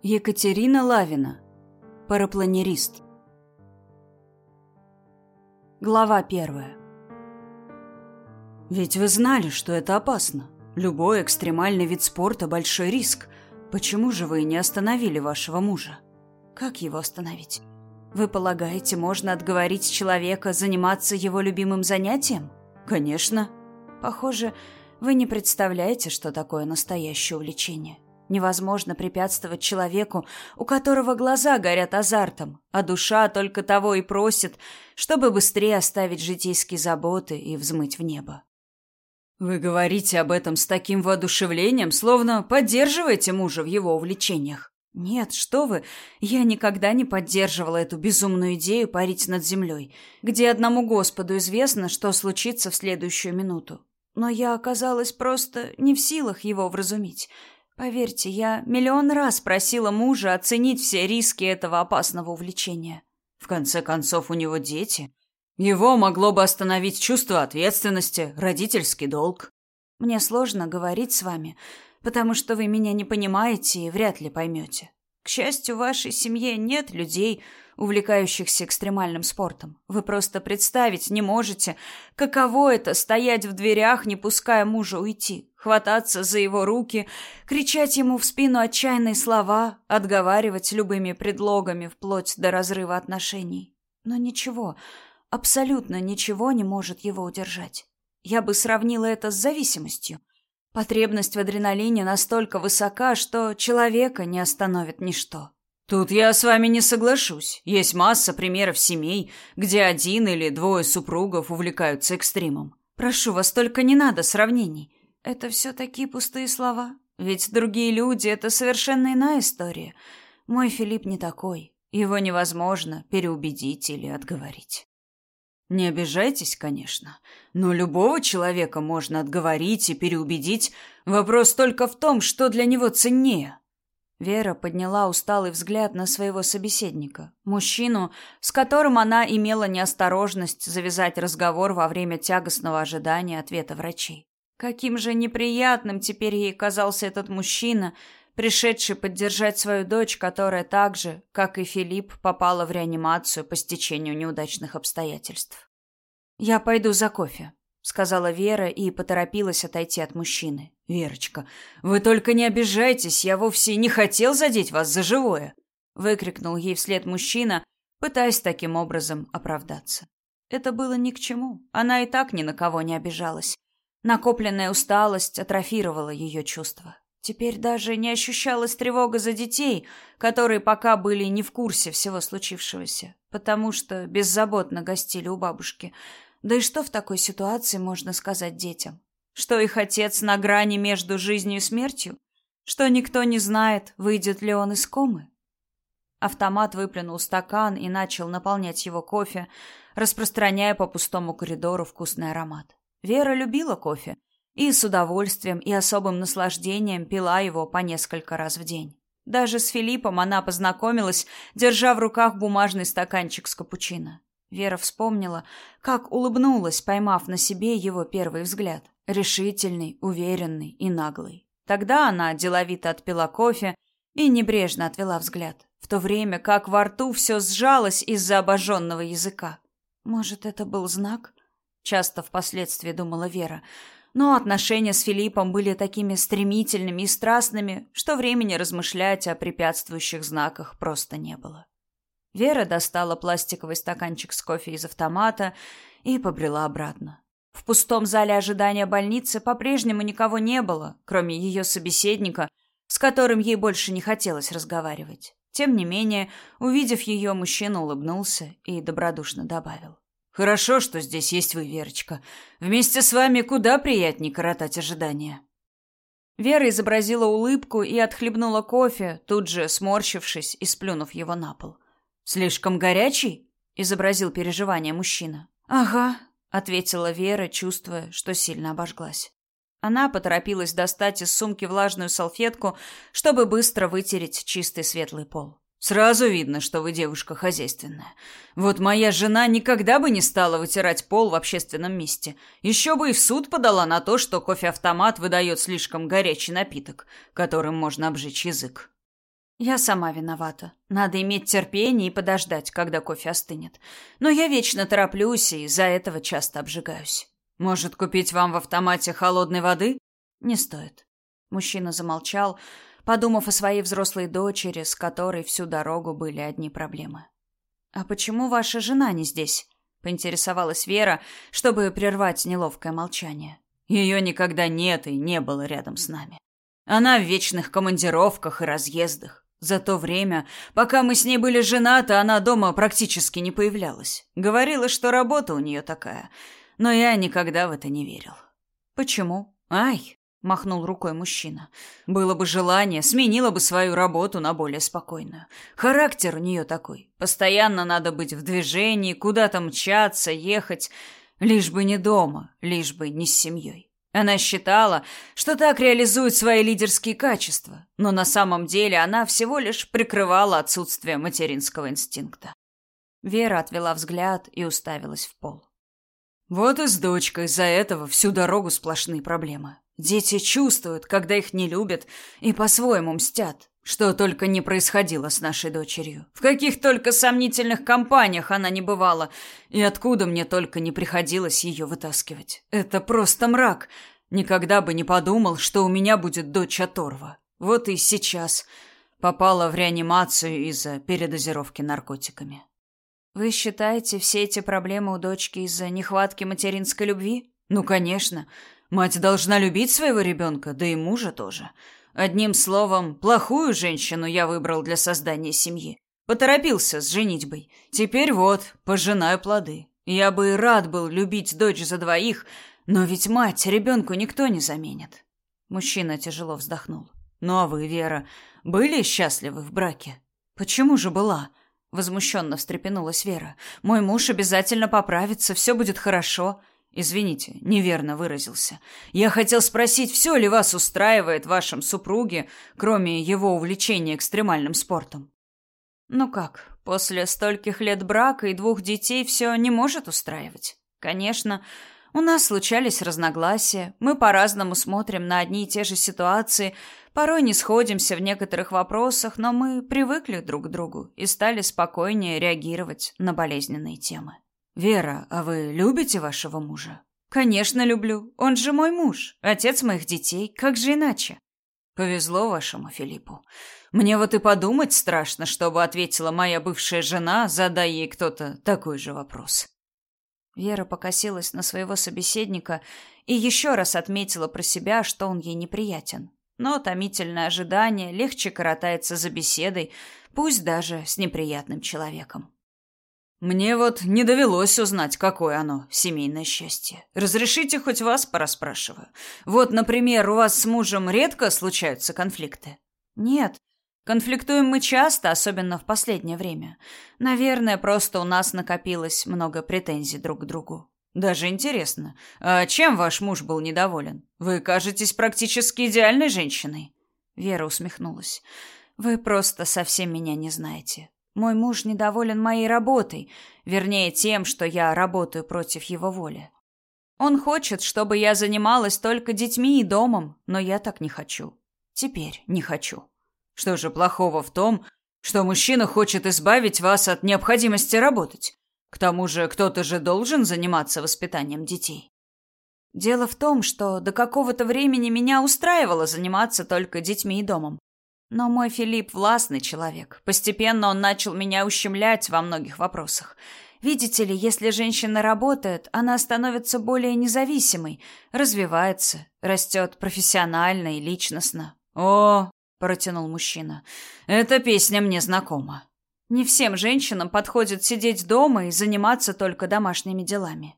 Екатерина Лавина. Парапланерист. Глава первая. Ведь вы знали, что это опасно. Любой экстремальный вид спорта – большой риск. Почему же вы не остановили вашего мужа? Как его остановить? Вы полагаете, можно отговорить человека заниматься его любимым занятием? Конечно. Похоже, вы не представляете, что такое настоящее увлечение. Невозможно препятствовать человеку, у которого глаза горят азартом, а душа только того и просит, чтобы быстрее оставить житейские заботы и взмыть в небо. Вы говорите об этом с таким воодушевлением, словно поддерживаете мужа в его увлечениях. Нет, что вы, я никогда не поддерживала эту безумную идею парить над землей, где одному Господу известно, что случится в следующую минуту. Но я оказалась просто не в силах его вразумить — Поверьте, я миллион раз просила мужа оценить все риски этого опасного увлечения. В конце концов, у него дети. Его могло бы остановить чувство ответственности, родительский долг. Мне сложно говорить с вами, потому что вы меня не понимаете и вряд ли поймете. К счастью, в вашей семье нет людей, увлекающихся экстремальным спортом. Вы просто представить не можете, каково это стоять в дверях, не пуская мужа уйти, хвататься за его руки, кричать ему в спину отчаянные слова, отговаривать любыми предлогами вплоть до разрыва отношений. Но ничего, абсолютно ничего не может его удержать. Я бы сравнила это с зависимостью. Потребность в адреналине настолько высока, что человека не остановит ничто. Тут я с вами не соглашусь. Есть масса примеров семей, где один или двое супругов увлекаются экстримом. Прошу вас, только не надо сравнений. Это все такие пустые слова. Ведь другие люди — это совершенно иная история. Мой Филипп не такой. Его невозможно переубедить или отговорить. Не обижайтесь, конечно, но любого человека можно отговорить и переубедить. Вопрос только в том, что для него ценнее. Вера подняла усталый взгляд на своего собеседника, мужчину, с которым она имела неосторожность завязать разговор во время тягостного ожидания ответа врачей. Каким же неприятным теперь ей казался этот мужчина, пришедший поддержать свою дочь, которая так же, как и Филипп, попала в реанимацию по стечению неудачных обстоятельств. «Я пойду за кофе», сказала Вера и поторопилась отойти от мужчины. Верочка, вы только не обижайтесь, я вовсе не хотел задеть вас за живое, выкрикнул ей вслед мужчина, пытаясь таким образом оправдаться. Это было ни к чему. Она и так ни на кого не обижалась. Накопленная усталость атрофировала ее чувства. Теперь даже не ощущалась тревога за детей, которые пока были не в курсе всего случившегося, потому что беззаботно гостили у бабушки. Да и что в такой ситуации можно сказать детям? Что их отец на грани между жизнью и смертью? Что никто не знает, выйдет ли он из комы? Автомат выплюнул стакан и начал наполнять его кофе, распространяя по пустому коридору вкусный аромат. Вера любила кофе и с удовольствием и особым наслаждением пила его по несколько раз в день. Даже с Филиппом она познакомилась, держа в руках бумажный стаканчик с капучино. Вера вспомнила, как улыбнулась, поймав на себе его первый взгляд. Решительный, уверенный и наглый. Тогда она деловито отпила кофе и небрежно отвела взгляд, в то время как во рту все сжалось из-за обожженного языка. Может, это был знак? Часто впоследствии думала Вера. Но отношения с Филиппом были такими стремительными и страстными, что времени размышлять о препятствующих знаках просто не было. Вера достала пластиковый стаканчик с кофе из автомата и побрела обратно. В пустом зале ожидания больницы по-прежнему никого не было, кроме ее собеседника, с которым ей больше не хотелось разговаривать. Тем не менее, увидев ее, мужчина улыбнулся и добродушно добавил. «Хорошо, что здесь есть вы, Верочка. Вместе с вами куда приятнее коротать ожидания». Вера изобразила улыбку и отхлебнула кофе, тут же сморщившись и сплюнув его на пол. Слишком горячий? изобразил переживание мужчина. Ага, ответила Вера, чувствуя, что сильно обожглась. Она поторопилась достать из сумки влажную салфетку, чтобы быстро вытереть чистый светлый пол. Сразу видно, что вы девушка хозяйственная. Вот моя жена никогда бы не стала вытирать пол в общественном месте. Еще бы и в суд подала на то, что кофе-автомат выдает слишком горячий напиток, которым можно обжечь язык. Я сама виновата. Надо иметь терпение и подождать, когда кофе остынет. Но я вечно тороплюсь и из-за этого часто обжигаюсь. Может, купить вам в автомате холодной воды? Не стоит. Мужчина замолчал, подумав о своей взрослой дочери, с которой всю дорогу были одни проблемы. А почему ваша жена не здесь? поинтересовалась Вера, чтобы прервать неловкое молчание. Ее никогда нет и не было рядом с нами. Она в вечных командировках и разъездах. За то время, пока мы с ней были женаты, она дома практически не появлялась. Говорила, что работа у нее такая, но я никогда в это не верил. Почему? Ай, махнул рукой мужчина. Было бы желание, сменила бы свою работу на более спокойную. Характер у нее такой. Постоянно надо быть в движении, куда-то мчаться, ехать, лишь бы не дома, лишь бы не с семьей. Она считала, что так реализует свои лидерские качества, но на самом деле она всего лишь прикрывала отсутствие материнского инстинкта. Вера отвела взгляд и уставилась в пол. Вот и с дочкой из-за этого всю дорогу сплошные проблемы. Дети чувствуют, когда их не любят, и по-своему мстят. Что только не происходило с нашей дочерью. В каких только сомнительных компаниях она не бывала, и откуда мне только не приходилось ее вытаскивать. Это просто мрак. Никогда бы не подумал, что у меня будет дочь оторва. Вот и сейчас попала в реанимацию из-за передозировки наркотиками. Вы считаете все эти проблемы у дочки из-за нехватки материнской любви? Ну, конечно. Мать должна любить своего ребенка, да и мужа тоже. Одним словом, плохую женщину я выбрал для создания семьи. Поторопился с женитьбой. Теперь вот, пожинаю плоды. Я бы и рад был любить дочь за двоих, но ведь мать ребенку никто не заменит. Мужчина тяжело вздохнул. Ну а вы, Вера, были счастливы в браке? Почему же была? Возмущенно встрепенулась Вера. Мой муж обязательно поправится, все будет хорошо. Извините, неверно выразился. Я хотел спросить, все ли вас устраивает в вашем супруге, кроме его увлечения экстремальным спортом. Ну как, после стольких лет брака и двух детей все не может устраивать? Конечно, у нас случались разногласия, мы по-разному смотрим на одни и те же ситуации, порой не сходимся в некоторых вопросах, но мы привыкли друг к другу и стали спокойнее реагировать на болезненные темы. Вера, а вы любите вашего мужа? Конечно, люблю. Он же мой муж, отец моих детей. Как же иначе? Повезло вашему Филиппу. Мне вот и подумать страшно, чтобы ответила моя бывшая жена, задая ей кто-то такой же вопрос. Вера покосилась на своего собеседника и еще раз отметила про себя, что он ей неприятен. Но томительное ожидание легче коротается за беседой, пусть даже с неприятным человеком. Мне вот не довелось узнать, какое оно, семейное счастье. Разрешите хоть вас пораспрашиваю. Вот, например, у вас с мужем редко случаются конфликты? Нет. Конфликтуем мы часто, особенно в последнее время. Наверное, просто у нас накопилось много претензий друг к другу. Даже интересно, а чем ваш муж был недоволен? Вы кажетесь практически идеальной женщиной. Вера усмехнулась. Вы просто совсем меня не знаете. Мой муж недоволен моей работой, вернее, тем, что я работаю против его воли. Он хочет, чтобы я занималась только детьми и домом, но я так не хочу. Теперь не хочу. Что же плохого в том, что мужчина хочет избавить вас от необходимости работать? К тому же, кто-то же должен заниматься воспитанием детей. Дело в том, что до какого-то времени меня устраивало заниматься только детьми и домом. Но мой Филипп властный человек. Постепенно он начал меня ущемлять во многих вопросах. Видите ли, если женщина работает, она становится более независимой, развивается, растет профессионально и личностно. О, протянул мужчина. Эта песня мне знакома. Не всем женщинам подходит сидеть дома и заниматься только домашними делами.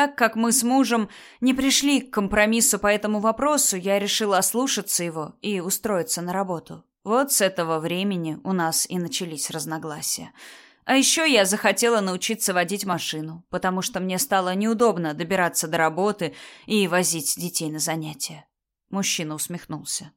Так как мы с мужем не пришли к компромиссу по этому вопросу, я решила ослушаться его и устроиться на работу. Вот с этого времени у нас и начались разногласия. А еще я захотела научиться водить машину, потому что мне стало неудобно добираться до работы и возить детей на занятия. Мужчина усмехнулся.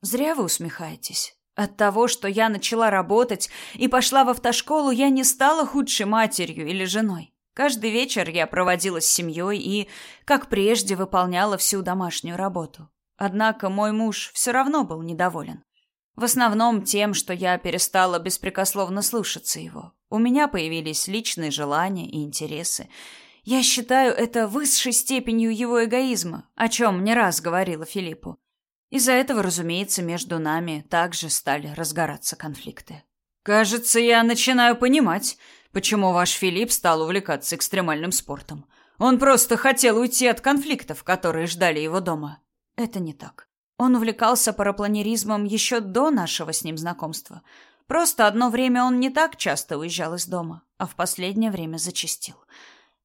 Зря вы усмехаетесь. От того, что я начала работать и пошла в автошколу, я не стала худшей матерью или женой. Каждый вечер я проводила с семьей и, как прежде, выполняла всю домашнюю работу. Однако мой муж все равно был недоволен. В основном тем, что я перестала беспрекословно слушаться его. У меня появились личные желания и интересы. Я считаю это высшей степенью его эгоизма, о чем не раз говорила Филиппу. Из-за этого, разумеется, между нами также стали разгораться конфликты. Кажется, я начинаю понимать, почему ваш Филипп стал увлекаться экстремальным спортом. Он просто хотел уйти от конфликтов, которые ждали его дома. Это не так. Он увлекался парапланеризмом еще до нашего с ним знакомства. Просто одно время он не так часто уезжал из дома, а в последнее время зачастил.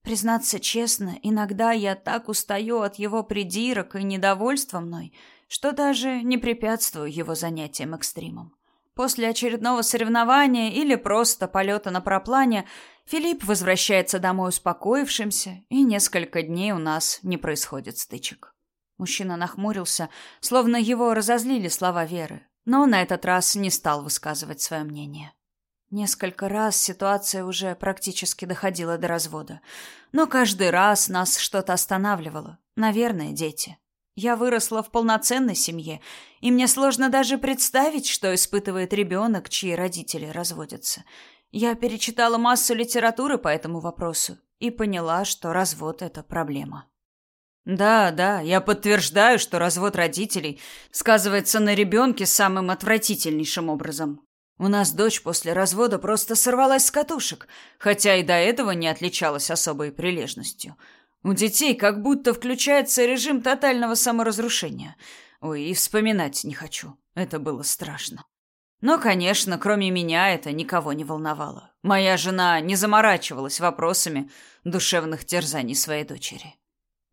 Признаться честно, иногда я так устаю от его придирок и недовольства мной, что даже не препятствую его занятиям экстримом. После очередного соревнования или просто полета на проплане Филипп возвращается домой успокоившимся, и несколько дней у нас не происходит стычек. Мужчина нахмурился, словно его разозлили слова Веры, но на этот раз не стал высказывать свое мнение. Несколько раз ситуация уже практически доходила до развода, но каждый раз нас что-то останавливало. Наверное, дети. Я выросла в полноценной семье, и мне сложно даже представить, что испытывает ребенок, чьи родители разводятся. Я перечитала массу литературы по этому вопросу и поняла, что развод – это проблема. Да, да, я подтверждаю, что развод родителей сказывается на ребенке самым отвратительнейшим образом. У нас дочь после развода просто сорвалась с катушек, хотя и до этого не отличалась особой прилежностью – у детей как будто включается режим тотального саморазрушения. Ой, и вспоминать не хочу. Это было страшно. Но, конечно, кроме меня это никого не волновало. Моя жена не заморачивалась вопросами душевных терзаний своей дочери.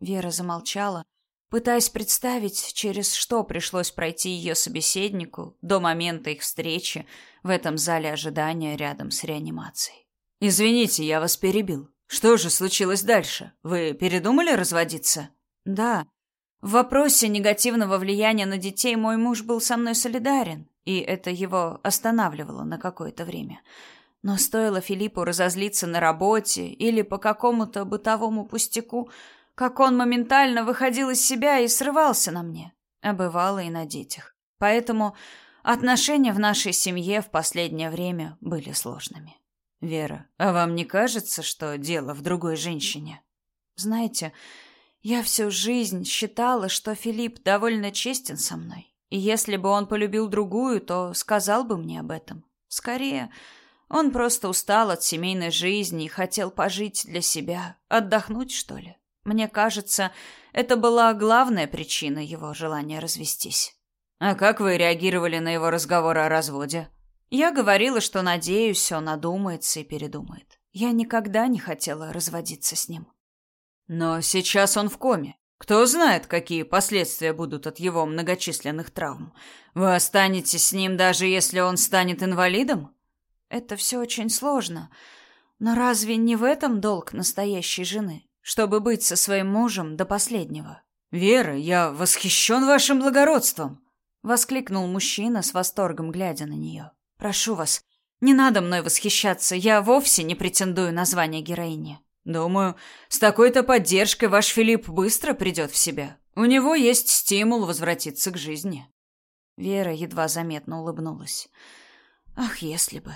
Вера замолчала, пытаясь представить, через что пришлось пройти ее собеседнику до момента их встречи в этом зале ожидания рядом с реанимацией. «Извините, я вас перебил. Что же случилось дальше? Вы передумали разводиться? Да. В вопросе негативного влияния на детей мой муж был со мной солидарен, и это его останавливало на какое-то время. Но стоило Филиппу разозлиться на работе или по какому-то бытовому пустяку, как он моментально выходил из себя и срывался на мне, а бывало и на детях. Поэтому отношения в нашей семье в последнее время были сложными. Вера, а вам не кажется, что дело в другой женщине? Знаете, я всю жизнь считала, что Филипп довольно честен со мной. И если бы он полюбил другую, то сказал бы мне об этом. Скорее, он просто устал от семейной жизни и хотел пожить для себя, отдохнуть, что ли. Мне кажется, это была главная причина его желания развестись. А как вы реагировали на его разговор о разводе? Я говорила, что надеюсь, он одумается и передумает. Я никогда не хотела разводиться с ним. Но сейчас он в коме. Кто знает, какие последствия будут от его многочисленных травм. Вы останетесь с ним, даже если он станет инвалидом? Это все очень сложно. Но разве не в этом долг настоящей жены? Чтобы быть со своим мужем до последнего. «Вера, я восхищен вашим благородством!» — воскликнул мужчина с восторгом, глядя на нее. Прошу вас, не надо мной восхищаться. Я вовсе не претендую на звание героини. Думаю, с такой-то поддержкой ваш Филипп быстро придет в себя. У него есть стимул возвратиться к жизни. Вера едва заметно улыбнулась. Ах, если бы.